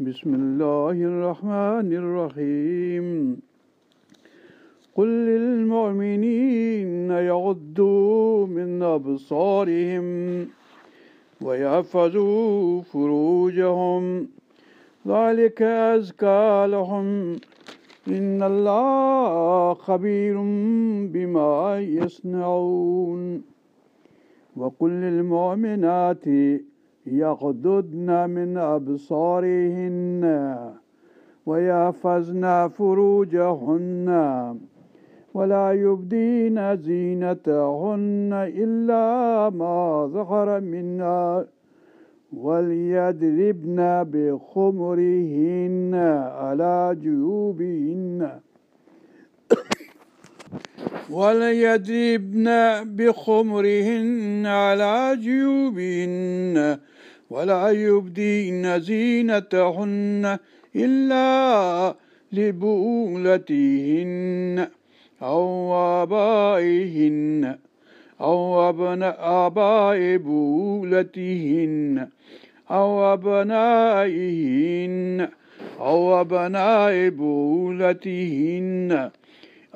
بسم الله الرحمن الرحيم. قل للمؤمنين يغضوا من أبصارهم ويحفظوا فروجهم. ذلك أزكى لهم. إن الله خبير بما يصنعون. وقل للمؤمنات يغضضن من أبصارهن ويحفظن فروجهن ولا يبدين زينتهن إلا ما ظهر منها وليضربن بخمرهن على جيوبهن. وليضربن بخمرهن على جيوبهن ولا يبدين زينتهن إلا لبؤولتهن أو آبائهن أو أبناء آباء بولتهن أو أبنائهن أو أبناء بولتهن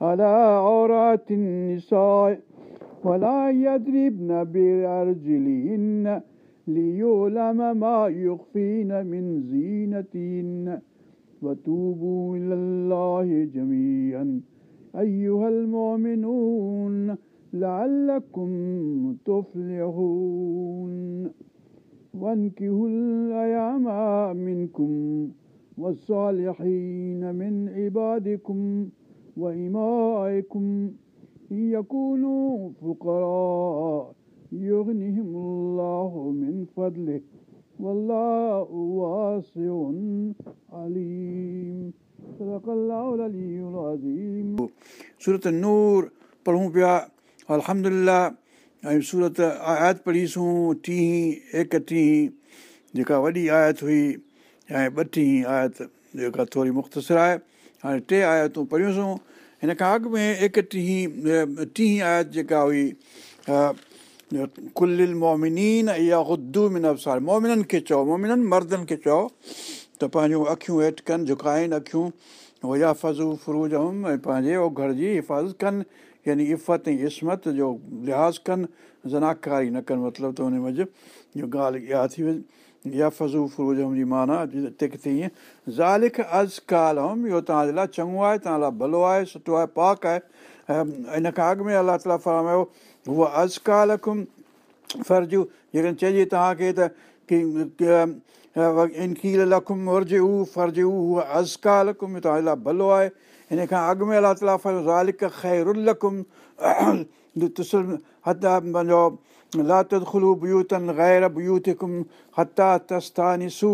على عورات النساء ولا يضربن بأرجلهن ليعلم ما يخفين من زينتهن. وتوبوا إلى الله جميعا. أيها المؤمنون لعلكم تفلحون. وانكهوا الأيام منكم والصالحين من عبادكم. وإمائكم إن يكونوا فقراء يغنهم الله من فضله والله واسع عليم صدق الله العلي العظيم सूरत नूर पढ़ूं पिया अलहमदिल्ला ऐं सूरत आयात पढ़ीसूं टीं एकटीं जेका वॾी आयत हुई ऐं ॿटीं आयत जेका थोरी मुख़्तसिर आहे هاڻي ٽي آيتون پڙهيونسين هن کان اڳ ۾ ايڪٽين ٽين آيت جيڪا هئي ڪلل مومنين اها من افسار مومنن کي چئو مومنن مردن کي چئو ته پنهنجون اکيون هيٺ ڪن جهڪائن اکيون. ويا فزو فروج ۽ پنهنجي گهر جي حفاظت ڪن. يعني افت ۽ عصمت جو لحاظ ڪن. زناڪاري نه ڪن مطلب ته هن مز اهو ڳالهه اها ٿي وئي يا فزو فروج معنيٰ هتي ڪٿي ائين زالڪ از ڪال هم اهو توهان جي لاءِ چڱو آهي توهان لاءِ ڀلو آهي سٺو آهي پاڪ آهي. ان کان اڳ ۾ الله تالا از ڪال ڪم فرض جيڪڏهن چئجي توهان کي ته ڪه لکم لڪم توهان جي لاءِ ڀلو آهي. هن کان اڳ ۾ الله هتا پنهنجو لا تدخلو بيوتن غير بيوتڪم هتا تستانسو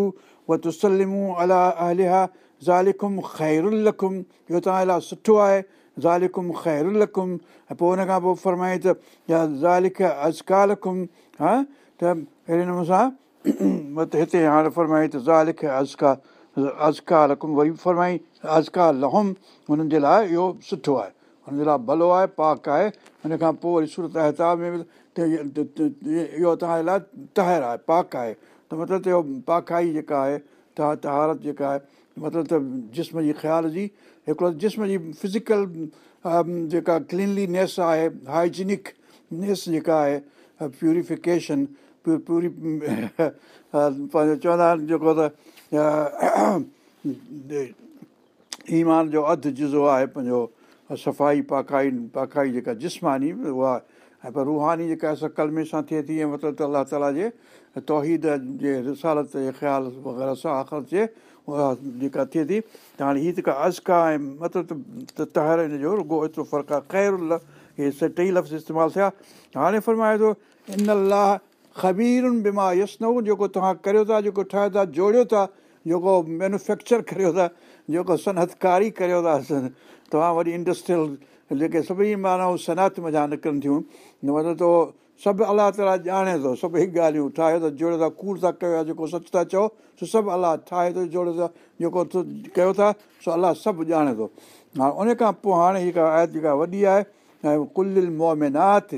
و تسلمو الا اهلها زالڪم خيرلڪم اهو توهان جي لاءِ سٺو آهي زالڪم خيرلڪم ۽ پوءِ هن کان پوءِ فرمائي ته يا زالڪ ازڪالڪم ها ته اهڙي نموني سان هتي هاڻي فرمائي ته زالڪ ازڪا ازڪا لڪم وري فرمائي ازڪا لهم هنن جي لاءِ اهو سٺو آهي هنن جي لاءِ ڀلو آهي پاڪ آهي هن کان پوءِ وري سورت اهتاب ۾ اهو توهان جي لاءِ تهر آهي پاڪ آهي. ته مطلب ته اهو پاڪائي جيڪا آهي طهارت جيڪا آهي مطلب ته جسم جي خيال جي هڪڙو جسم جي فزيڪل جيڪا ڪلينلينيس آهي هائجينڪنيس جيڪا آهي پيورفڪيشن پيو پوري پنهنجو چوندا آهن جيڪو ته ايمان جو اڌ جزو آهي پنهنجو صفائي پاڪائي پاڪائي جيڪا جسماني اها ۽ پر روحاني جيڪا ڪلمي سان ٿئي ٿي ۽ مطلب الله تالا جي توحيد جي رسالت جي خيال وغيره سان آخر جي اها جيڪا ٿئي ٿي ته هاڻي هيءَ جيڪا ازڪا ۽ مطلب ته تهر هن جو رڳو ايترو فرق آهي. خير اهي ٽئي لفظ استعمال ٿيا. هاڻي فرمائي ٿو ان لاءِ خبيرن بيمار يسنئو جيڪو توهان ڪريو ٿا جيڪو ٺاهيو ٿا جوڙيو ٿا جيڪو مينوفيڪچر ڪريو ٿا جيڪو سنتڪاري ڪريو ٿا توهان وري انڊسٽريل جيڪي سڀئي ماڻهو سنات مزا نڪرن ٿيون مطلب ته سڀ الله تالا ڄاڻي ٿو سڀئي ڳالهيون ٺاهي ٿو جوڙي ٿا ڪوڙ ٿا ڪيو آهي جيڪو سچ ٿا چئو سو سڀ الله ٺاهي ٿو جوڙي ٿا جيڪو ڪيو ٿا سو الله سڀ ڄاڻي ٿو. ها ان کان پوءِ هاڻي هڪ آيت جيڪا وڏي آهي ۽ ڪل مومنات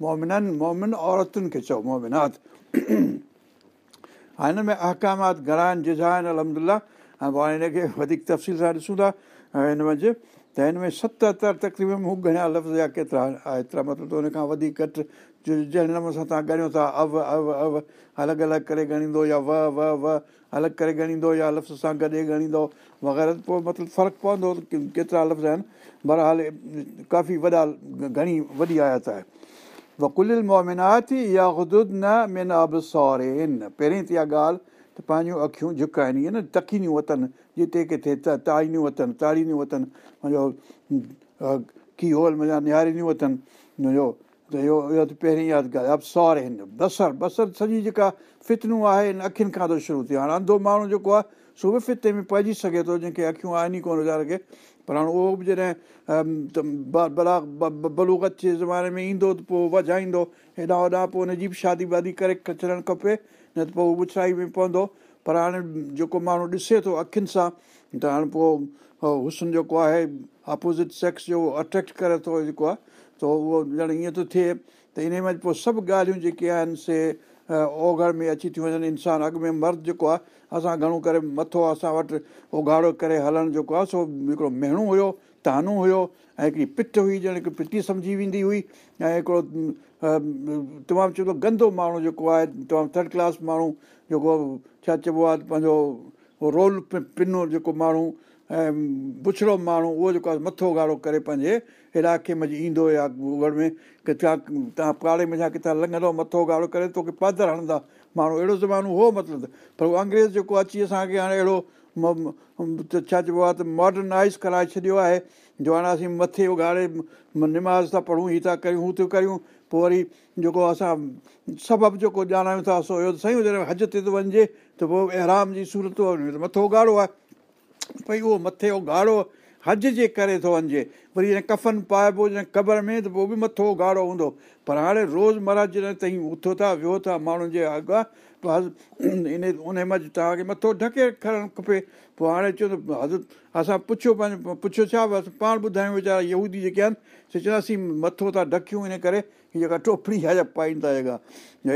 مومنن مومن عورتن کي چئو مومنات. ها هن ۾ اهڪامات گهڻا آهن جزا آهن الهمدلا ۽ پوءِ هاڻي هن کي وڌيڪ تفصيل سان ڏسون ٿا هن منجهه ته هن ۾ ستهتر تقريبن هو گهڻا لفظ يا ڪيترا ايترا مطلب ته هن کان وڌيڪ گهٽ جنهن نموني سان توهان ڳڻيو ٿا او او او الڳ الڳ ڪري ڳڻيندو يا و و و الڳ ڪري ڳڻيندو يا لفظ سان گڏ ڳڻيندو وغيره پوءِ مطلب فرق پوندو ڪيترا لفظ آهن. برهال ڪافي وڏا گهڻي وڏي آيت آهي. پهرين ته اها ڳالهه ته پنهنجون اکيون جهڪائن ائين نه تکينيون وتن جتي ڪٿي ته تاڙينديون وتن تاڙينديون وتن. منهنجو ڪه هول منهنجا نهارينديون وتن. منهنجو ته اهو اهو ته پهرين ياد ڳالهه اب سور هن بصر بصر سڄي جيڪا فتنون هن اکين کان ٿو شروع ٿئي. هاڻي انڌو ماڻهو جيڪو آهي سو به فتي ۾ پئجي سگهي ٿو جنهن کي اکيون آهن ئي ڪونه ويچاري کي پر هاڻي اهو به جڏهن بلوگت جي زماني ۾ ايندو ته پوءِ وڄائيندو هيڏان هوڏان پوءِ هن جي به شادي وادي ڪري ڇڏڻ کپي نه ته پوءِ اڇائي ۾ پوندو پر هاڻي جيڪو ماڻهو ڏسي ٿو اکين سان ته هاڻي پوءِ هسن جيڪو آهي اپوزٽ سيڪس جو اٽريڪٽ ڪري ٿو جيڪو آهي ته اهو ڄڻ ائين ٿو ٿئي ته ان ۾ پوءِ سڀ ڳالهيون جيڪي آهن سي اوگهڙ ۾ اچي ٿيون وڃن انسان اڳ ۾ مرد جيڪو آهي اسان گهڻو ڪري مٿو اسان وٽ اگهاڙو ڪري هلڻ جيڪو آهي سو هڪڙو ميڻو هيو تانو هيو ۽ هڪڙي پٽ هئي ڄڻ هڪ پٽي سمجهي ويندي هئي ۽ هڪڙو تمام چڱو گندو ماڻهو جيڪو آهي تمام ٿرڊ ڪلاس ماڻهو جيڪو ڇا چئبو آهي پنهنجو رول پنو جيڪو ماڻهو ۽ بڇڙو ماڻهو اهو جيڪو آهي مٿو ڳاڙهو ڪري پنهنجي علائقي ۾ ايندو يا اگهڙ ۾ ڪٿان توهان پاڙي ۾ ڇا ڪٿان لنگهندو مٿو ڳاڙهو ڪري توکي پادر هڻندا ماڻهو اهڙو زمانو هو مطلب پر اهو انگريز جيڪو اچي اسان کي هاڻي اهڙو ڇا چئبو آهي ته ماڊرنائز ڪرائي ڇڏيو آهي جو هاڻي اسين مٿي اگهاڙي نماز ٿا پڙهون هيءَ ٿا ڪريون هو ٿيون ڪريون پوءِ وري جيڪو اسان سبب جيڪو ڄاڻايون ٿا سو اهو سائين هج تي ٿو وڃجي ته پوءِ اهرام جي سورت مٿو اگهاڙو آهي ڀئي اهو مٿي اگهاڙو هج جي ڪري ٿو وڃجي وري جڏهن ڪفن پائبو جڏهن قبر ۾ ته پوءِ به مٿو ڳاڙهو هوندو پر هاڻي روزمره جڏهن تائين اٿو ٿا ويو ٿا ماڻهن جي اڳ ان ان مهل توهان کي مٿو ڍڪي کڻڻ کپي. پوءِ هاڻي ته حضرت اسان پڇيو پنهنجو پڇيو ڇا بس پاڻ ٻڌايون ويچارا يهودي جيڪي آهن سي چونداسين مٿو ٿا ڍڪيون ان ڪري هيءَ جيڪا ٽوپڙي آهي پائيندا جيڪا.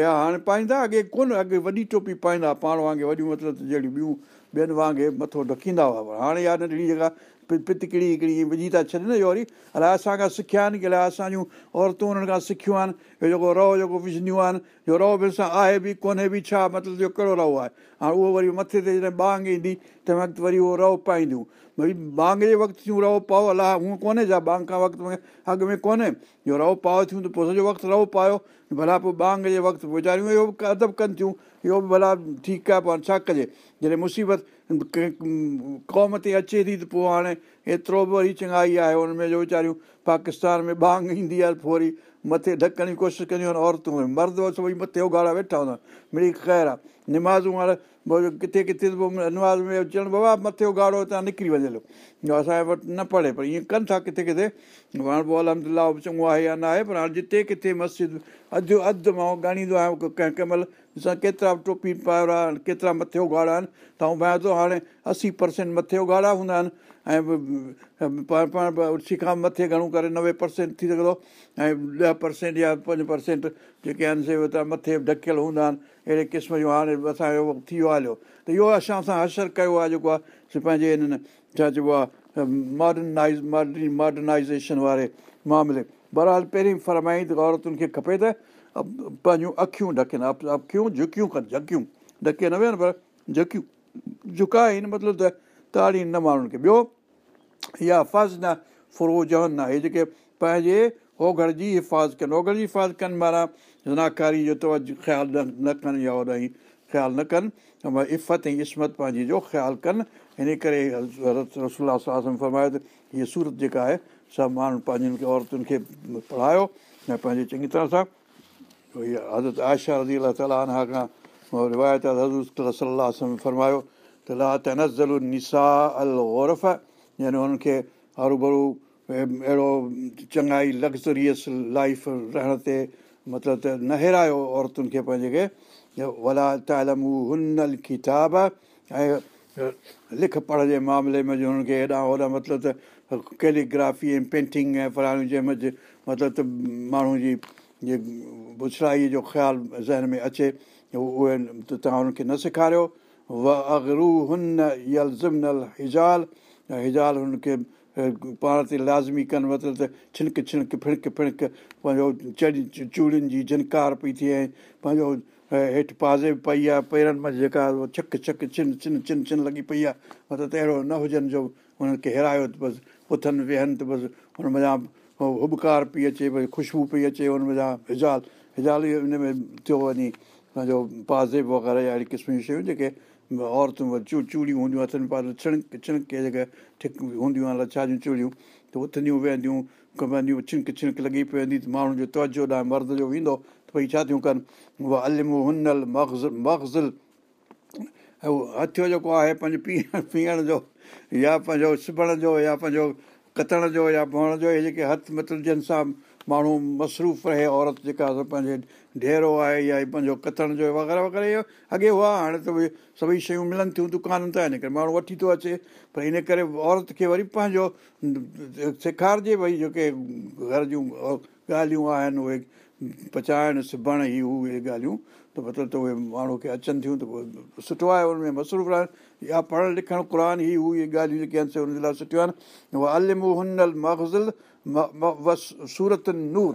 يا هاڻي پائيندا اڳي ڪونه اڳي وڏي ٽوپي پائيندا پاڻ وانگر وڏيون مطلب جهڙيون ٻيون ٻين وانگر مٿو ڍڪيندا هئا. هاڻي يا ننڍڙي جيڪا هڪڙي وجهي ٿا ڇڏن اهو وري الائي اسان کان سکيا آهن ڪه الائي اسان جون عورتون هنن کان سکيون آهن اهو جيڪو رئو جيڪو وجهنديون آهن اهو رئو به سان آهي به ڪونهي به ڇا مطلب اهو ڪهڙو رئو آهي هاڻي اهو وري مٿي تي جڏهن بانگ ايندي تنهن وقت وري اهو رئو پائينديون ڀئي بانگ جي وقت ٿيون رئو پائو الله هونئن ڪونهي ڇا بانگ کان وقت اڳ ۾ ڪونهي. اهو رئو پائو ٿيون ته پوءِ سڄو وقت رئو پايو. ڀلا پوءِ بانگ جي وقت ويچاريون اهو ادب ڪن ٿيون. اهو به ڀلا ٺيڪ آهي پوءِ ڇا ڪجي؟ جڏهن مصيبت قوم تي اچي ٿي ته پوءِ هاڻي ايترو به وري چڱائي آهي هن ۾ جو ويچاريون پاڪستان ۾ بانگ ايندي آهي پوءِ وري مٿي ڍڪڻ جي ڪوشش ڪنديون آهن عورتون. مرد مٿي اگهاڙا ويٺا هوندا آهن. مڙي خير آهي نمازون هاڻي ڪٿي ڪٿي نماز ۾ اچڻ بابا مٿي اگهاڙو هتان نڪري وڃي هلو. اسان جي وٽ نه پڙهي پر ائين ڪن ٿا ڪٿي ڪٿي. هاڻي پوءِ الهمدلا چڱو آهي يا نه آهي پر هاڻي جتي ڪٿي مسجد اڌ اڌ مان ڳاڻيندو آهيان ڪنهن ڪنهن مهل ڏسان ڪيترا ٽوپي پايو آهي ڪيترا مٿي اگهاڙا آهن. ته ۽ ڀائي ٿو هاڻي اسي پرسينٽ مٿي اگهاڙا هوندا آهن ۽ پاڻ پاڻ اڇي کان مٿي گهڻو ڪري نوي پرسينٽ ٿي سگهندو ۽ ڏهه پرسينٽ يا پنج پرسينٽ جيڪي آهن سي مٿي ڍڪيل هوندا آهن اهڙي قسم جو هاڻي اسان جو ٿي ويو هليو. ته اهو اسان سان اثر ڪيو آهي جيڪو آهي پنهنجي هنن ڇا چئبو آهي ماڊرنائز ماڊرن ماڊرنائزيشن واري معاملي. بهرحال پهرين فرمائي ته عورتن کي کپي ته پنهنجون اکيون ڍڪين اکيون جهڪيون ڪن جهڪيون. ڍڪي نه ويهن پر جهڪيون. جهڪائي هن مطلب ته تاڙي نه ماڻهن کي. ٻيو اها فز نه فروجن نه اهي جيڪي پنهنجي اوگهڙ جي حفاظت ڪن. اوگهڙ جي حفاظت ڪن معنيٰ زناڪاري جو توجو خيال نه ڪن يا هوڏان خيال نه ڪن. افت ۽ عصمت پنهنجي جو خيال ڪن. هن ڪري رسول فرمايو ته هيءَ سورت جيڪا آهي سڀ ماڻهو پنهنجن کي عورتن کي پڙهايو ۽ پنهنجي چڱي طرح سان حضرت آيشا رزي الا روايت حضرت صلاح فرمايو لا تنزل نسا ال غورف يعني هنن کي هرو ڀرو اهڙو چڱائي لگزريس لائيف رهڻ تي مطلب ته نه هرايو عورتن کي پنهنجي کي ولا تالمو هن ڪتاب ۽ لک پڙهه جي معاملي ۾ هنن کي هيڏان هوڏان مطلب ته ڪيليگرافي ۽ پينٽنگ ۽ فلاڻيون جنهن ۾ مطلب ته ماڻهو جي بڇڙائيءَ جو خيال ذهن ۾ اچي اهي ته توهان هن کي نه سيکاريو و اگرو هن يلزمنل هجال هجال هن کي پاڻ تي لازمي ڪن مطلب ته ڇنڪ ڇنڪ فڻڪ فڻڪ پنهنجو چڙهي چوڙين جي جهنڪار پئي ٿئي ۽ پنهنجو هيٺ پازي به پئي آهي پيرن ۾ جيڪا ڇڪ ڇڪ ڇن ڇن ڇن ڇن لڳي پئي آهي مطلب ته اهڙو نه هجن جو هنن کي هرايو ته بس اٿن ويهن ته بس هن مزا هبڪار پئي اچي ڀئي خوشبو پئي اچي هن مزا هجال هجال هن ۾ ٿيو وڃي پنهنجو پازيب وغيره اهڙي قسم جون شيون جيڪي عورتون چو چوڙيون هونديون هٿن پاڻ ڇڻڪ ڇڻڪ جيڪي ٺڪ هونديون آهن لڇا جون چوڙيون ته اٿنديون ويهنديون ڪنديون ڇڻڪ ڇڻڪ لڳي پئي ويندي ته ماڻهن جو توجو ڏانهن مرد جو ويندو ته ڀئي ڇا ٿيون ڪن؟ اها الم هنل مغز مغزل. ۽ اهو جيڪو آهي پنهنجو پيئڻ پيئڻ جو يا پنهنجو سبڻ جو يا پنهنجو ڪتڻ جو يا ڀوئڻ جو اهي جيڪي هٿ مطلب جنهن سان ماڻهو مصروف رهي عورت جيڪا پنهنجي ڍيرو آهي يا پنهنجو ڪتڻ جو وغيره وغيره اهو. اڳي هئا هاڻي ته اهي سڀئي شيون ملن ٿيون دڪانن تان هن ڪري ماڻهو وٺي ٿو اچي. پر ان ڪري عورت کي وري پنهنجو سيکارجي ڀئي جيڪي گهر جون ڳالهيون آهن اهي پچائڻ سبڻ اهي ڳالهيون. ته مطلب ته اهي ماڻهو کي اچن ٿيون ته سٺو آهي ان ۾ مصروف رهن. يا پڙهڻ لکڻ قر اهي ڳالهيون جيڪي آهن سي هن جي لاءِ سٺيون آهن. اها الم سورت نور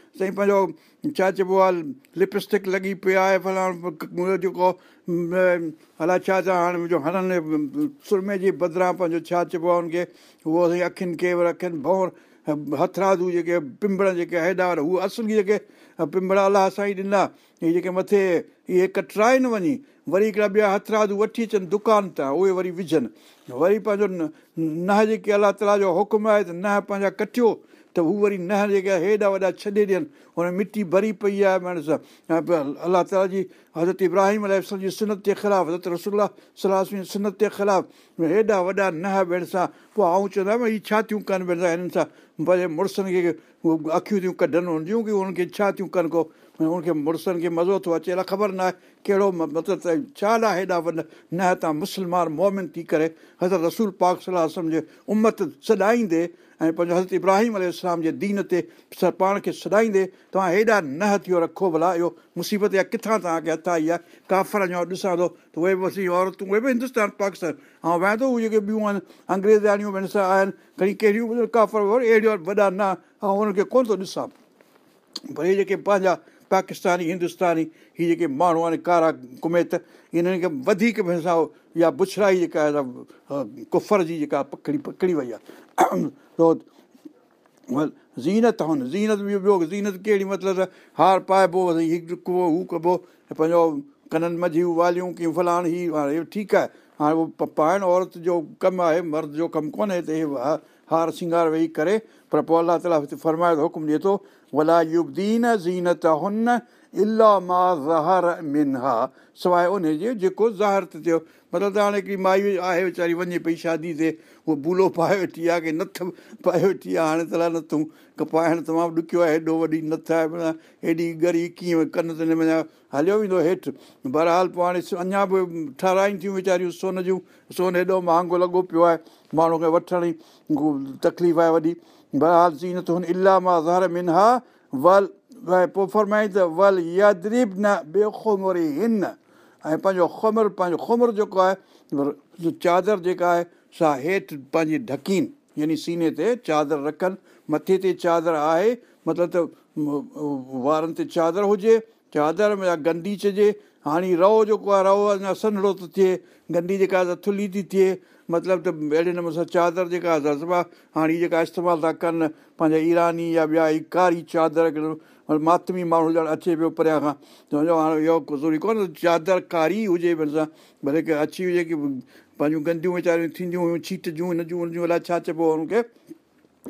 سائين پنهنجو ڇا چئبو آهي لپ اسٽڪ لڳي پئي آهي فلاڻو جيڪو الائي ڇا ڇا هاڻي منهنجو هڻن سرمي جي بدران پنهنجو ڇا چئبو آهي هن کي اهو سائين اکين کي اکين ڀور هٿرادو جيڪي پنڀڙ جيڪي هيڏا وڏا اهي اصلي جيڪي پنڀڙ الله سائين ڏنا اهي جيڪي مٿي اهي ڪٽرائن وڃي وري هڪڙا ٻيا هٿرادو وٺي اچن دڪان تان اهي وري وجهن وري پنهنجو نه جيڪي الله تالا جو حڪم آهي ته نه پنهنجا ڪٽيو ته هو وري نه جيڪي هيڏا وڏا ڇڏي ڏين هن مٽي ڀري پئي آهي پاڻ سان الله تالا جي حضرت ابراهيم ال جي سنت جي خلاف حضرت رسولا صلاح سنت جي خلاف هيڏا وڏا نه ڀيڻ سان پوءِ آئون چوندو آهيان هيءَ ڇا ٿيون ڪن ڀيڻ سان هنن سان پنهنجي مڙسن کي اکيون ٿيون ڪڍن هنجيون ڪه هنن کي ڇا ٿيون ڪن ڪو هن کي مڙسن کي مزو ٿو اچي الائي خبر نه آهي ڪهڙو مطلب ته ڇا ڏا هيڏا وڏا نه توهان مسلمان مومن ٿي ڪري حضرت رسول پاڪ صلاح سمجهي امت سڏائيندي ۽ پنهنجو حضرت ابراهيم ال جي دين تي پاڻ کي سڏائيندي توهان هيڏا نه ٿيو رکو ڀلا اهو مصيبت يا ڪٿان توهان کي هٿ آئي آهي؟ ڪافر اڃا ڏسان ٿو ته اهي به اسين عورتون اهي به هندستان پاڪستان. ۽ ٿو اهي جيڪي ٻيون آهن انگريزاڻيون به سان آهن کڻي ڪهڙيون ڪافر اهڙيون وڏا نه ۽ هن کي ڪونه ٿو ڏسان. پر اهي جيڪي پنهنجا پاڪستاني هندستاني هيءَ جيڪي ماڻهو آهن ڪارا ڪميت هنن کي وڌيڪ ڀئي سان اها بڇڙائي جيڪا آهي ڪفر جي جيڪا پڪڙي پڪڙي وئي آهي. زينت هن زينت به ٻيو زينت ڪهڙي مطلب هار پائبو ڪبو هو ڪبو پنهنجو ڪنن مجهيون واليون ڪه فلاڻ هي اهو ٺيڪ آهي. هاڻي اهو پائڻ عورت جو ڪم آهي مرد جو ڪم ڪونهي ته اهي هار سنگار ويهي ڪري پر پوءِ الله تالا هتي فرمائي ٿو حڪم ڏئي ٿو ها سواءِ ان جي جيڪو ظاهر ته ٿيو مطلب ته هاڻي هڪڙي مائي آهي ويچاري وڃي پئي شادي تي اهو ڀولو پائي ويٺي آهي ڪه نٿ پائي ويٺي آهي هاڻي ته نٿون. پائڻ تمام ڏکيو آهي هيڏو وڏي نٿ آهي معنيٰ هيڏي ڳري ڪيئن ڪن ته هن ۾ هليو ويندو هيٺ. بهرحال پوءِ هاڻي اڃا به ٺارائن ٿيون ويچاريون سون جون. سون هيڏو مهانگو لڳو پيو آهي ماڻهو کي وٺڻ ئي تڪليف آهي وڏي. بهرحال چئي نٿو الاهه مان زهر ها ول پوءِ فرمائي ته ول يادريب نه ٻيو کومري هن ۽ پنهنجو خمر پنهنجو خمر جيڪو آهي چادر جيڪا آهي سا هيٺ پنهنجي ڍڪين يعني سيني تي چادر رکن. مٿي تي چادر آهي مطلب ته وارن تي چادر هجي چادر ۾ گندي چئجي. هاڻي رئو جيڪو آهي رئو اڃا سنهڙو ٿو ٿئي گندي جيڪا ٿلهي ٿي ٿئي مطلب ته اهڙي نموني سان چادر جيڪا درزبا هاڻي جيڪا استعمال ٿا ڪن پنهنجا ايراني يا ٻيا ئي ڪاري چادر ماتمي ماڻهو ڄڻ اچي پيو پريان کان سمجهو هاڻي اهو ضروري ڪونهي چادر ڪاري هجي ڀلي ڪه اچي هجي ڪه پنهنجون گنديون ويچاريون ٿينديون هيون ڇيٽ جون هن جون هن جون الائي ڇا چئبو آهي هن کي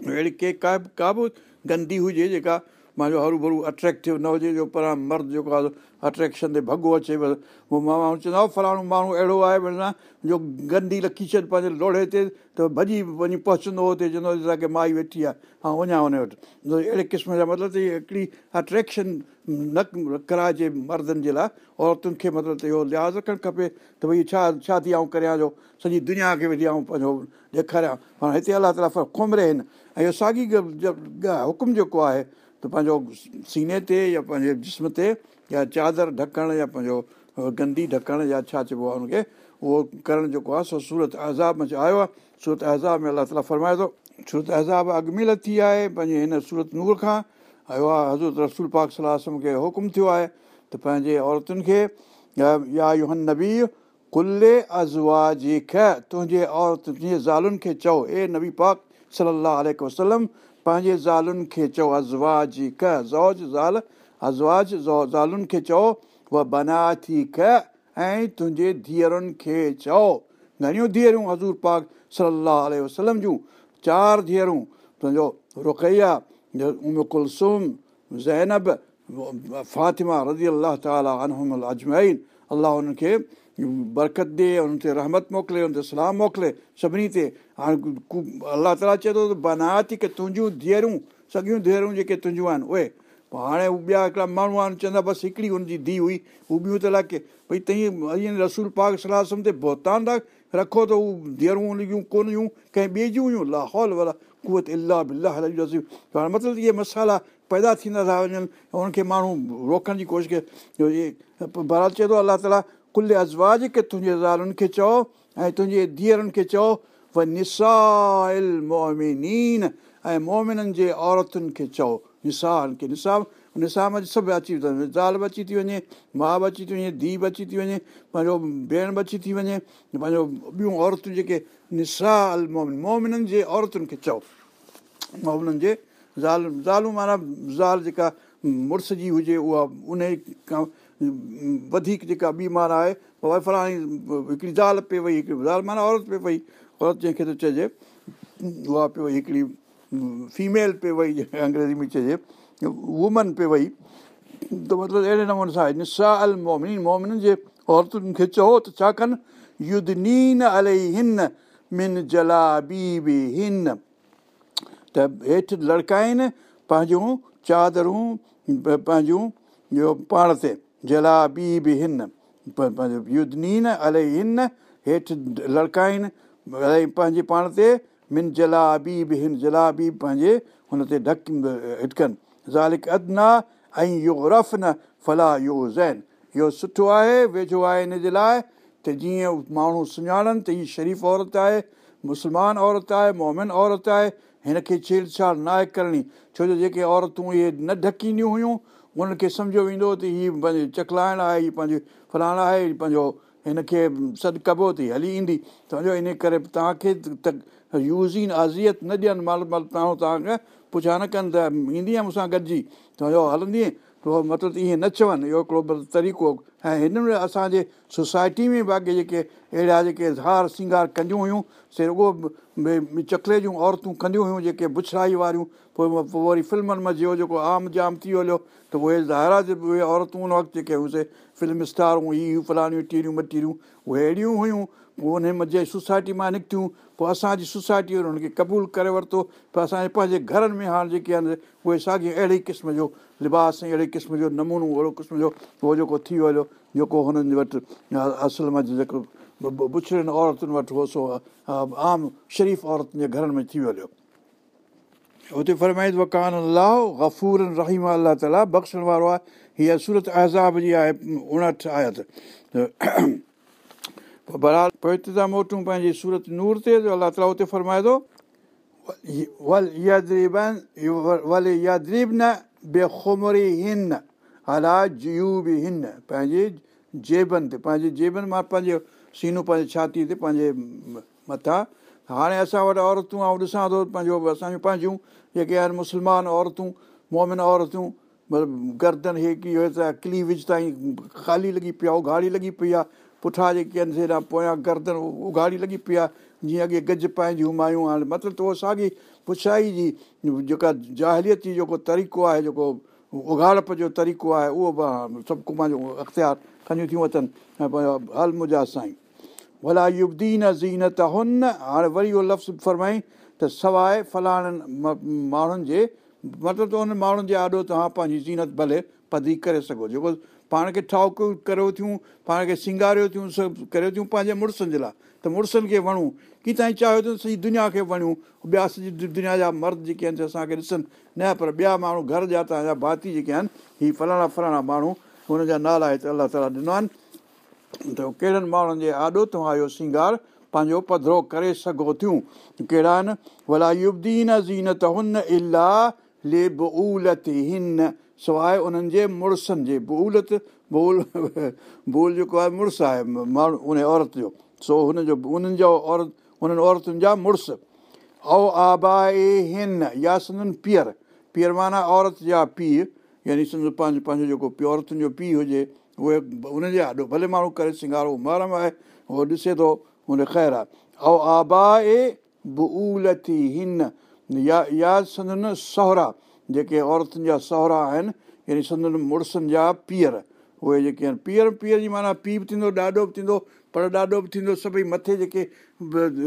اهڙي ڪي ڪا به ڪا به گندي هجي جيڪا منهنجو هرو ڀرو اٽريڪٽو نه هجي جو پر مرد جيڪو آهي اٽريڪشن تي ڀڳو اچي اهو ماڻهو چوندا فلاڻو ماڻهو اهڙو آهي ڀئي جو گندي لکي ڇڏ پنهنجي لوڙي تي ته ڀڄي وڃي پهچندو هتي چوندو اسان کي مائي ويٺي آهي ۽ وڃان هن وٽ. اهڙي قسم جا مطلب ته اها هڪڙي اٽريڪشن نه ڪرائجي مردن جي لاءِ عورتن کي مطلب ته اهو لحاظ رکڻ کپي ته ڀئي ڇا ڇا ٿي آئون ڪريان جو سڄي دنيا کي ويٺي آئون پنهنجو ڏيکاريان. هاڻي هتي الله تالا کمري آهن ۽ اهو ساڳي حڪم جيڪو آهي ته پنهنجو سيني تي يا پنهنجي جسم تي يا چادر ڍڪڻ يا پنهنجو گندي ڍڪڻ يا ڇا چئبو آهي هن کي اهو ڪرڻ جيڪو آهي سو سورت اهزاب ۾ آيو آهي؟ سورت اهزاب ۾ الله تالا فرمائي ٿو سورت اهزاب اڳميل ٿي آهي پنهنجي هن سورت نور کان. آيو آهي حضرت رسول پاڪ صلاح کي حڪم ٿيو آهي ته پنهنجي عورتن کي يا يهن نبي ڪلي عضوا جي ک تنهنجي عورت تنهنجي زالن کي چئو اي نبي پاڪ صلاح وسلم پنهنجي زالن کي چئو عضوا جي ک زوج زال ازواج زالن کي چئو اها بنا ٿي ک ۽ تنهنجي ڌيئرن کي چئو. گهڻيون ڌيئرون حضور پاڪ صلاح وسلم جون؟ چار ڌيئرون. تنهنجو رڪييا ام ڪلسم زينب فاطمه رزي الله تالا اجمائن الله هنن کي برڪت ڏي هن تي رحمت موڪلي هن تي سلام موڪلي سڀني تي هاڻي الله تالا چئي ٿو ته بنا ٿي ڪه تنهنجون ڌيئرون سڳيون ڌيئرون جيڪي تنهنجون آهن اهي پوءِ هاڻي ٻيا هڪڙا ماڻهو آهن چوندا بس هڪڙي هن جي ڌيءُ هئي هو ٻيون ته الائي ڪه ڀئي ٿئي رسول پاڪ صلاح تي ڀوتان ٿا رکو ته هو ڌيئرون هنجون ڪونه هيون ڪنهن ٻئي جون هيون لاهول وارا ڪوت الاهه بلاهه هاڻي مطلب اهي مصالحا پيدا ٿيندا ٿا وڃن هن کي ماڻهو روڪڻ جي ڪوشش ڪجي برال چئي ٿو الله تالا ڪل ازواج کي تنهنجي زالن کي چئو ۽ تنهنجي ڌيئرن کي چئو نسائل ۽ مومنن جي عورتن کي چئو نساهن کي نصاب سڀ اچي وڃي زال به اچي ٿي وڃي ماءُ به اچي ٿي وڃي ڌيءُ به اچي ٿي وڃي پنهنجو ڀيڻ به اچي ٿي وڃي پنهنجو ٻيون عورتون جيڪي نساهه ال مومن مومنن جي عورتن کي چئو مومنن جي زال زالون معنيٰ زال جيڪا مڙس جي هجي اها ان کان وڌيڪ جيڪا معنيٰ آهي فلاڻي هڪڙي زال پي وئي هڪڙي زال معنيٰ عورت پي وئي جنهن کي ٿو چئجي اها پي وئي هڪڙي فيميل پي وئي انگريزي ۾ چئجي وومن پي وئي ته مطلب اهڙي نموني سان نسا ال مومن مومن جي عورتن کي چئو ته ڇا ڪن يڌنين الي هن من جلا ته هيٺ لڙڪائن پنهنجون چادرون پنهنجون اهو پاڻ تي جلا بي به هن پنهنجو يڌنين الي هن هيٺ لڙڪائن الائي پنهنجي پاڻ تي. من جلا بي به هن جلا به پنهنجي هن تي ڍڪ هٽڪن. زالڪ ادنا ۽ اهو رف نه ڦلا اهو زين اهو سٺو آهي ويجهو آهي هن جي لاءِ ته جيئن ماڻهو سڃاڻن ته هيءَ شريف عورت آهي مسلمان عورت آهي مومن عورت آهي هن کي ڇيڙڇاڙ نه آهي ڪرڻي. ڇو جو جيڪي عورتون اهي نه ڍڪينديون هيون انهن کي سمجهو ويندو ته هيءَ پنهنجي چڪلائڻ آهي هيءَ پنهنجو فلاڻا آهي پنهنجو هن کي سڏ ڪبو ٿي هلي ايندي. سمجهو ان ڪري توهان کي ته يوز ئي اذيت نه ڏين مهل مهل ماڻهو توهان کي پڇا نه ڪن ته اينديءَ مون سان گڏجي. سمجهو هلندي پوءِ مطلب ائين نه چون اهو هڪڙو طريقو. ۽ هن ۾ اسان جي سوسائٽي ۾ باقي جيڪي اهڙا جيڪي هار سنگار ڪنديون هيون سي ڀئي چڪلي جون عورتون ڪنديون هيون جيڪي بڇڙائي واريون پوءِ پوءِ وري فلمن ۾ جيڪو عام جام ٿي هليو ته اهي ظاهرا اهي عورتون ان وقت جيڪي هيونسين فلم اسٽار هيءَ فلاڻيون ٽيريون مٽيريون اهي اهڙيون هيون پوءِ ان جي سوسائٽي مان نڪتيون پوءِ اسان جي سوسائٽي هن کي قبول ڪري ورتو پوءِ اسان جي پنهنجي گهرن ۾ هاڻي جيڪي آهن اهي ساڳي اهڙي قسم جو لباس ۽ اهڙي قسم جو نمونو اهڙو قسم جو اهو جيڪو ٿي ويو هليو جيڪو هنن وٽ اصل ۾ جيڪو بڇڙين عورتن وٽ هو سو عام شريف عورتن جي گهرن ۾ ٿي ويو هتي فرمائيد وڪان الله گفور رهيم الله تالا بخشڻ وارو آهي هيءَ سورت اهزاب جي آهي اڻهٺ آيت ٿا موٽون پنهنجي سورت نور تي الله تالا هتي فرمائي ٿو هن الا جو به هن پنهنجي جيبن تي پنهنجي جيبن مان پنهنجو سينو پنهنجي ڇاتي تي پنهنجي مٿان هاڻي اسان وٽ عورتون ۽ ڏسان ٿو پنهنجو اسان جون پنهنجون جيڪي آهن مسلمان عورتون مومن عورتون مطلب گردن هي ڪه ته ڪليوج تائين خالي لڳي پئي آهي اگهاڙي لڳي پئي آهي پٺيان جيڪي آهن پويان گردن اگهاڙي لڳي پئي آهي جيئن اڳي گز پائجون مايون هاڻي مطلب ته اهو ساڳي پڇائي جي جيڪا جاهليت جي جيڪو طريقو آهي جيڪو اگهاڙپ جو طريقو آهي اهو به سڀ ڪو پنهنجو اختيار کڻيون ٿيون اچن ۽ پنهنجو هل مزا سائين ڀلا يبدين زينت هن هاڻي وري اهو لفظ فرمائي ته سواءِ فلاڻن ماڻهن جي مطلب ته ان ماڻهن جي آڏو توهان پنهنجي زينت ڀلي پڌي ڪري سگهو. جيڪو پاڻ کي ٺاڪ ڪريو ٿيون پاڻ کي سنگاريو ٿيون سڀ ڪريو ٿيون پنهنجي مڙسن جي لاءِ. ته مڙسن کي وڻون ڪه تائين چاهيو اٿئون سڄي دنيا کي وڻيون ٻيا سڄي دنيا جا مرد جيڪي آهن اسان کي ڏسن نه پر ٻيا ماڻهو گهر جا توهان جا ڀاتي جيڪي آهن هيءَ فلاڻا فلاڻا ماڻهو هن جا نالا هتي الله تالا ڏنو آهن. ته ڪهڙن ماڻهن جي آڏو توهان اهو سنگار پنهنجو پڌرو ڪري سگهو ٿيون؟ ڪهڙا آهن؟ ڀلا يبدين زينت هن الاهه لي بولت هن. سواءِ انهن جي مڙسن جي. بولت بول بول جيڪو آهي مڙس آهي. ماڻهو ان عورت جو. سو هن جو انهن جو انهن عورتن جا مڙس. او آبا اي هن يا سندن پيئر پيئر معنيٰ عورت جا پيءُ. يعني سمجهو پنهنجو پنهنجو جيڪو پيءُ عورتن جو پيءُ هجي اهي ان جي ڀلي ماڻهو ڪري سنگارو محرم آهي اهو ڏسي ٿو هن خير آهي. او آبا اي بولتي هن يا يا سندن سهرا جيڪي عورتن جا سهرا آهن يعني سندن مڙسن جا پيئر اهي جيڪي آهن پيئر پيئر جي معنيٰ پيءُ به ٿيندو ڏاڍو به ٿيندو پر ڏاڍو به ٿيندو سڀئي مٿي جيڪي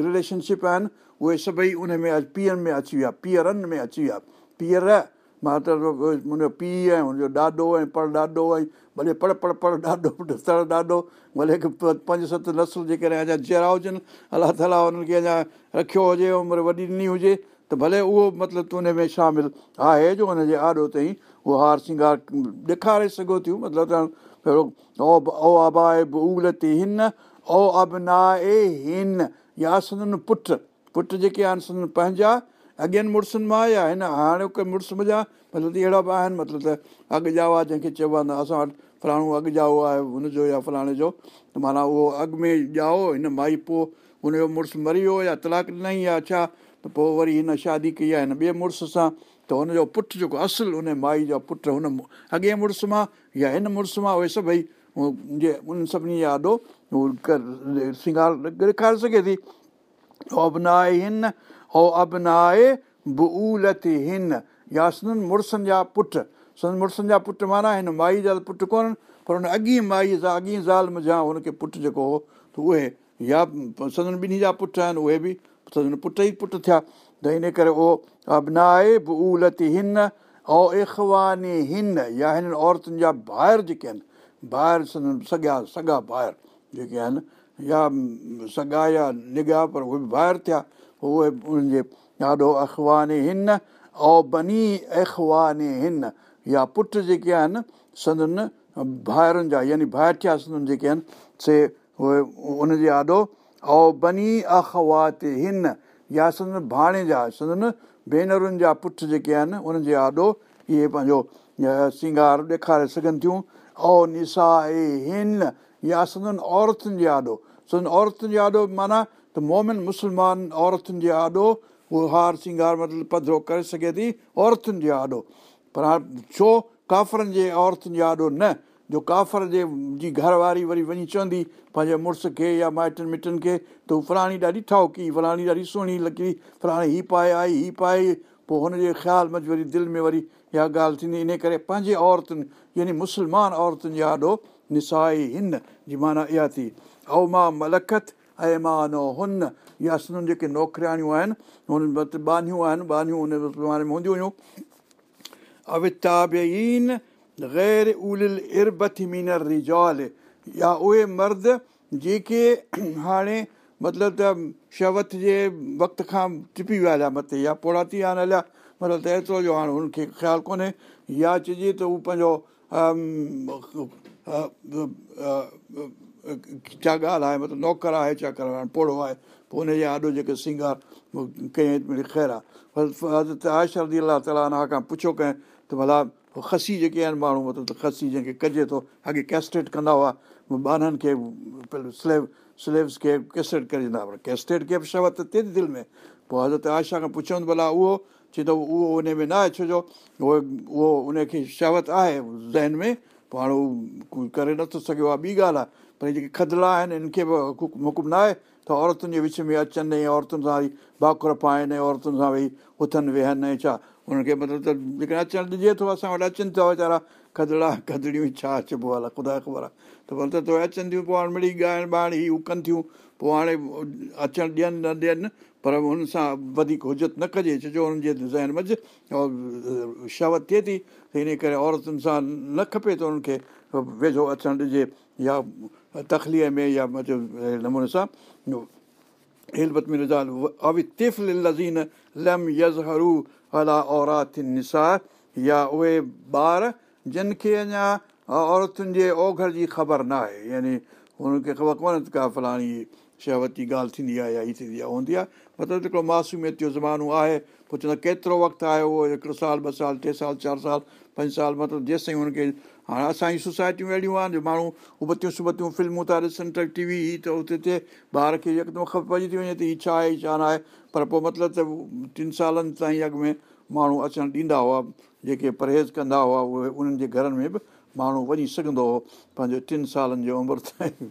رليشنشپ آهن اهي سڀئي ان ۾ پيئر ۾ اچي ويا پيئرن ۾ اچي ويا پيئر مان ته منهنجو پيءُ ۽ هن جو ڏاڏو ۽ پر ڏاڏو ۽ ڀلي پڙهه پڙهه پڙهه ڏاڍو تڙ ڏاڍو ڀلي هڪ پنج ست نسل جيڪي اڃا جهڙا هجن الله تالا هنن کي اڃا رکيو هجي عمر وڏي ڏني هجي ته ڀلي اهو مطلب تون هن ۾ شامل آهي جو هن جي آڏو تائين اهو هار سنگار ڏيکاري سگهو ٿيون. مطلب ته پهريون او او ابنا اي هن يا سندن پٽ پٽ جيڪي آهن سندن پنهنجا اڳين مڙسن مان يا هن هاڻي هڪ مڙس منهنجا مطلب ته اهڙا به آهن. مطلب ته اڳ آهي جنهن کي چئبو آهي اسان وٽ فلاڻو اڳ جائو آهي هن جو يا فلاڻي جو. ته معنيٰ اهو اڳ ۾ ڄائو هن مائي پوءِ هن جو مڙس مري ويو يا تلاڪ ڏنئي يا ڇا ته پوءِ وري هن شادي ڪئي آهي هن ٻئي مڙس سان ته هن جو پٽ جيڪو اصل ان مائي جا پٽ هن اڳي مڙس مان يا هن مڙس مان اهي سڀئي جي انهن سڀني جا آڏو سنگار ڏيکاري سگهي ٿي. ابنائي هن او ابنائي بولتي هن يا سندن مڙسن جا پٽ. سندن مڙسن جا پٽ معنيٰ هن مائي جا ته پٽ ڪونهن پر هن اڳي مائي سان اڳي زال هن کي پٽ جيڪو هو ته اهي يا سندن ٻنهي جا پٽ آهن اهي به سندن پٽ ئي پٽ ٿيا ته ان ڪري اهو ابنائي بولتي هن او اکواني هن يا هنن عورتن جا ٻاهر جيڪي آهن ٻاهر سندن سڳيا سڳا ٻاهر جيڪي آهن يا سڳا يا نگاهه پر اهي به ٻاهر ٿيا اهي انهن جي ڏاڍو اخواني هن ۽ بني اخواني هن يا پٽ جيڪي آهن سندن ڀائرن جا يعني ڀائٽيا سندن جيڪي آهن سي اهي ان جي آڏو ۽ بني اخوات هن يا سندن ڀاڻي جا سندن ڀينرن جا پٽ جيڪي آهن انهن جي آڏو اهي پنهنجو سنگار ڏيکاري سگهن ٿيون. ۽ نسا هن يا سندن عورتن جي آڏو. سندن عورتن جي آڏو معنيٰ ته مومن مسلمان عورتن جي آڏو اهو هار سنگار مطلب پڌرو ڪري سگهي ٿي عورتن جي آڏو. پر هاڻي ڇو ڪافرن جي عورتن جي آڏو نه جو ڪافر جي جي گهرواري وري وڃي چوندي پنهنجي مڙس کي يا مائٽن مٽن کي ته هو فلاڻي ڏاڍي ٺائڪي فلاڻي ڏاڍي سهڻي لڳي فلاڻي هيءَ پائي آئي هيءَ پائي پوءِ هن جي خيال ۾ وري دل ۾ وري اها ڳالهه ٿيندي ان ڪري پنهنجي عورتن يعني مسلمان عورتن جي آڏو نسائي هن جي معنيٰ اها ٿي ۽ مان ملکت ۽ مان هن. يا سن جيڪي نوڪرياڻيون آهن هنن وٽ بانيون آهن بانيون هن ۾ هونديون هيون. اوتابين غير ال رجال يا اهي مرد جيڪي هاڻي مطلب ته شوت جي وقت کان ٽپي ويا هليا مٿي يا پوڙاتي آهن هليا مطلب ته ايترو جو هاڻي هن کي خيال ڪونهي يا چئجي ته هو پنهنجو ڇا ڳالهه آهي مطلب نوڪر آهي ڇا ڪرڻ پوڙو آهي پوءِ هن جي آڏو جيڪي سنگار ڪيئين خير آهي حضرت آيشا ردي الله تالا کان پڇو ڪنهن ته ڀلا کسي جيڪي آهن ماڻهو مطلب کسي جنهن کي ڪجي ٿو اڳي ڪيسٽيٽ ڪندا هئا ٻارن کي سليو سليوز کي ڪيسٽيٽ ڪري ڏيندا هئا. ڪيسٽيٽ کي به شوت ٿئي ٿي دل ۾. پوءِ حضرت آيشا کان پڇن ڀلا اهو چئي ته اهو ان ۾ نه آهي ڇو جو اهو اهو ان کي شهوت آهي ذهن ۾. پوءِ هاڻي هو ڪري نٿو سگهي اها ٻي ڳالهه آهي پر جيڪي کدلا آهن ان کي به حڪم نه آهي. ته عورتن جي وچ ۾ اچن ۽ عورتن سان وري ڀاڪر پائين ۽ عورتن سان ويهي اٿن ويهن ۽ ڇا هنن کي مطلب ته جيڪڏهن اچڻ ڏجي ٿو اسان وٽ اچن ٿا ويچارا کدڙا کدڙيون ڇا اچبو آهي خدا خبر آهي ته اچن ٿيون پوءِ هاڻي مڙي ڳائڻ ٻائڻ هي هو ڪن ٿيون پوءِ هاڻي اچڻ ڏين نه ڏين پر هن سان وڌيڪ حجت نه ڪجي ڇو جو هنن جي منجهه شوت ٿئي ٿي ته ان ڪري عورتن سان نه کپي ته انهن کي ويجهو اچڻ ڏجي يا تکليءَ ۾ يا مطلب نموني سان هلبت ۾ لزين لم يزهرو الا نسا يا اهي ٻار جن کي اڃا عورتن جي اوگهر جي خبر نه آهي يعني هن کي خبر ڪونهي ڪا فلاڻي شهوتي ڳالهه ٿيندي آهي يا هيءَ ٿيندي آهي هوندي آهي مطلب هڪڙو معصوميت جو زمانو آهي چوندا ڪيترو وقت آهي اهو هڪڙو سال ٻه سال ٽي سال چار سال پنج سال مطلب جيس تائين هن کي هاڻي اسان جي سوسائٽيون اهڙيون آهن جو ماڻهو ابتيون سبتيون فلمون ٿا ڏسن ته ٽي وي ته اتي ٿئي ٻار کي يڪدم خبر پئجي ٿي وڃي ته هيءَ ڇا آهي هيءَ ڇا نه آهي. پر پوءِ مطلب ته ٽن سالن تائين اڳ ۾ ماڻهو اچڻ ڏيندا هئا جيڪي پرهيز ڪندا هئا اهي انهن جي گهرن ۾ به ماڻهو وڃي سگهندو هو پنهنجو ٽن سالن جو عمر تائين.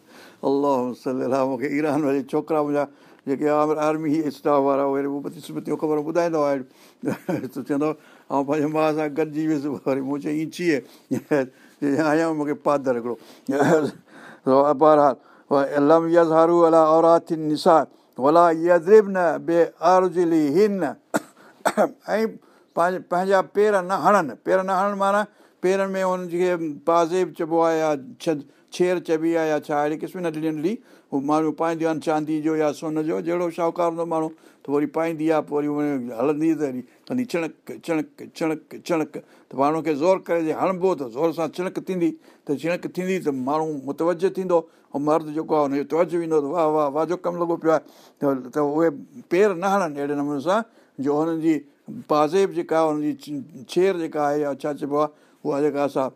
الله صلاح مون کي ايران واري ڇوڪرا منهنجا جيڪي آرمي اسٽاف وارا اهي ابتي سبتيون خبرون ٻڌائيندا هئا. ته چوندو ۽ پنهنجي ماءُ سان گڏجي ويس وري مون چيئي مون کي پادر هڪڙو لم يزارو الا اورات نسا ولا يزرب نه بي آرجلي هن ۽ پنهنجي پنهنجا پير نه هڻن پير نه هڻن معنيٰ پيرن ۾ هن کي پازيب چئبو آهي يا ڇير چئبي آهي يا ڇا اهڙي قسم ننڍي ننڍي هو ماڻهو پائينديون آهن چاندي جو يا سون جو جهڙو شاهوڪار هوندو ماڻهو ته وري پائيندي آهي پوءِ وري هلندي ته وري چڻڪ چڻڪ چڻڪ چڻڪ. ته ماڻهو کي زور ڪري جي هڻبو ته زور سان چڻڪ ٿيندي. ته چڻڪ ٿيندي ته ماڻهو متوجو ٿيندو. ۽ مرد جيڪو آهي هن جو توجو ايندو ته واهه واهه واهه جو ڪم لڳو پيو آهي. ته اهي پير نه هڻن اهڙي نموني سان جو هنن جي پازيب جيڪا آهي هن جي ڇير جيڪا آهي يا ڇا چئبو آهي اها جيڪا اسان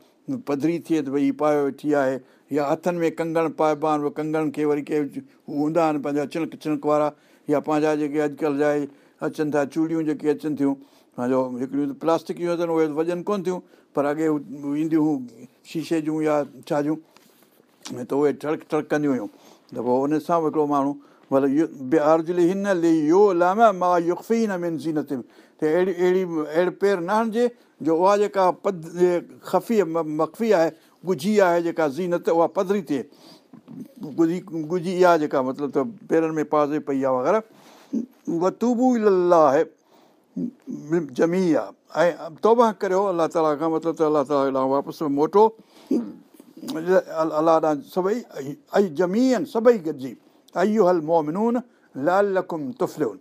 پڌري ٿئي ته ڀئي پايو ويٺي آهي. يا هٿن ۾ ڪنگڻ پائبا آهن اهي ڪنگڻ کي وري ڪي هوندا آهن پنهنجا چڻڪ چڻڪ وارا يا پنهنجا جيڪي اڄڪلهه جا اچن ٿا چوڙيون جيڪي اچن ٿيون پنهنجو هڪڙيون پلاسٽڪ جون اٿن اهي وزن ڪونه ٿيون پر اڳي اينديون هيون شيشي جون يا ڇا جون ته اهي ٽڙڪ ٽڙڪنديون هيون. ته پوءِ ان سان به هڪڙو ماڻهو مطلب هن يو لاما مان يفي نه زينت ته اهڙي اهڙي اهڙي پير نه هڻجي جو اها جيڪا پد خفي مخفي آهي گجهي آهي جيڪا زينت اها پڌري ٿئي گجهي گجهي اها جيڪا مطلب ته پيرن ۾ پازي پئي آهي وغيره. وتوبو الاهه ڄمي آهي ۽ توبا ڪريو الله تالا کان مطلب ته الله تالا ڏانهن واپس موٽو. الله ڏانهن سڀئي ۽ ڄمي آهن سڀئي گڏجي. ايو هل مومنون لال لڪم تفليون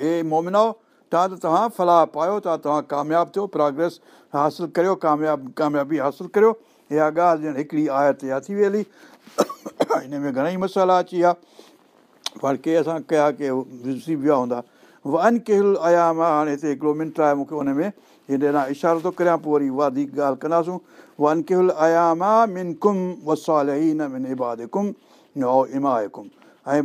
هي مومنو توهان ته توهان فلاح پايو توهان ڪامياب ٿيو پروگريس حاصل ڪريو ڪامياب ڪاميابي حاصل ڪريو. اها ڳالهه ڄڻ هڪڙي آيت ياد ٿي وئي هلي هن ۾ گهڻيئي مصالحا اچي ويا. پر ڪي اسان ڪيا ڪي وسي ويا هوندا. ون ڪيل آيا مان هاڻي هتي هڪڙو منٽ آهي مون کي هن ۾. هيڏي اڃا اشارو ٿو ڪريان پوءِ وري وڌيڪ ڳالهه ڪنداسون. ون ڪيل آيا مان من ڪم وصال ئي نه من او اما ڪم ۽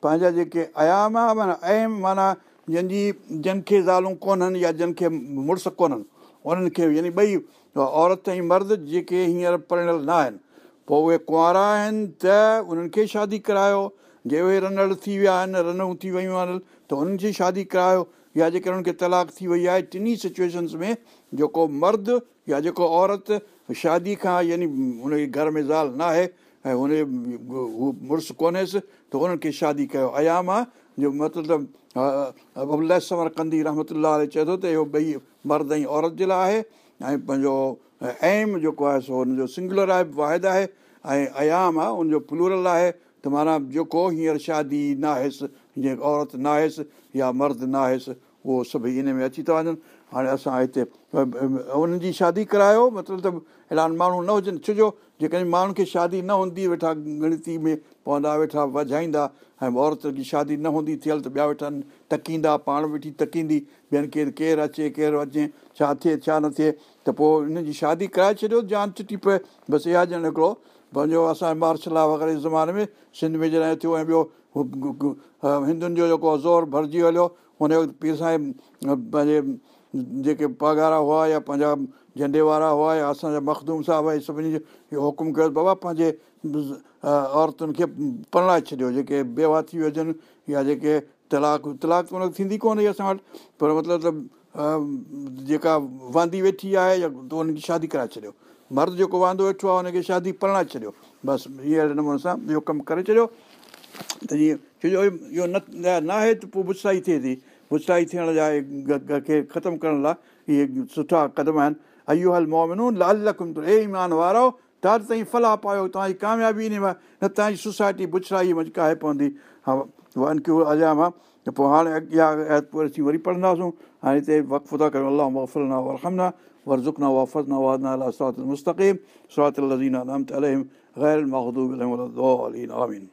پنهنجا جيڪي اياما معنيٰ ۽ معنيٰ جنهن جي جن کي زالون ڪونهن يا جن کي مڙس ڪونهن. انهن کي يعني ٻئي عورت ۽ مرد جيڪي هينئر پڙهيل نه آهن پوءِ اهي ڪنوارا آهن ته انهن کي شادي ڪرايو. جي اهي رنڙ ٿي ويا آهن رنون ٿي ويون آهن ته انهن جي شادي ڪرايو. يا جيڪر انهن کي تلاڪ ٿي وئي آهي ٽنهي سچئيشنس ۾ جيڪو مرد يا جيڪو عورت شادي کان يعني هن جي گهر ۾ زال نه آهي ۽ هن هو مڙس ڪونهيس ته انهن کي شادي ڪيو. ايام آهي جو مطلب لسور ڪندي رحمت چئي ٿو ته اهو ٻئي مرد ۽ عورت جي لاءِ آهي. ۽ پنهنجو ايم جيڪو آهي سو هن جو سنگلر آهي واحد آهي ۽ ايام آهي ان جو پلورل آهي ته معنيٰ جيڪو هينئر شادي نه جيئن عورت نه يا مرد نه آهيس اهو سڀئي ان ۾ اچي ٿا وڃن. هاڻي اسان هتي انهن جي شادي ڪرايو مطلب ته اهڙا ماڻهو نه هجن. ڇو جو جيڪڏهن ماڻهن کي شادي نه هوندي ويٺا گڻتي ۾ پوندا ويٺا وڄائيندا ۽ عورت جي شادي نه هوندي ٿيل ته ٻيا ويٺا تڪيندا پاڻ ويٺي تڪيندي ٻين ڪير ڪير اچي ڪير اچي ڇا ٿئي ڇا نه ٿئي ته پوءِ هن جي شادي ڪرائي ڇڏيو جان چٽي پئي بس اها ڄڻ هڪڙو پنهنجو اسان جي مارشل جي زماني ۾ سنڌ ۾ جڏهن ٿيو ۽ ٻيو هندن جو جيڪو زور ڀرجي هليو هن وقت پير صاحب پنهنجي جيڪي پگهارا هئا يا پنهنجا جهنڊي وارا هئا يا اسان جا مکدوم صاحب ۽ سڀني جو اهو حڪم ڪيو بابا پنهنجي عورتن کي پرڻائي ڇڏيو جيڪي بيوا ٿي ويون هجن يا جيڪي تلاڪ تلاڪ هن ٿيندي ڪونهي اسان وٽ پر مطلب جيڪا واندي ويٺي آهي يا ته هن جي شادي ڪرائي ڇڏيو. مرد جيڪو واندو ويٺو آهي هن کي شادي پرڻائي ڇڏيو. بس اهي اهڙي نموني سان اهو ڪم ڪري ڇڏيو. ته جيئن ڇو جو اهو نه آهي ته پوءِ بڇائي ٿئي ٿي. بڇائي ٿيڻ جا کي ختم ڪرڻ لاءِ اهي سٺا قدم آهن. ايو هل مومنون لال لکم هي ايمان وارو تائين فلاح پايو توهان جي ڪاميابي نه توهان جي سوسائٽي بڇرائي مچڪائي پوندي. ها ون ڪيو اجام آهي ته پوءِ هاڻي اها پوءِ اسين وري پڙهنداسين هاڻي هتي وقفو ٿا ڪيون الله وفلنا ورهمنا ورزڪنا وفزنا وادنا الا صراط مستقيم صراط لزينا نام الهم غير مهدوب آمين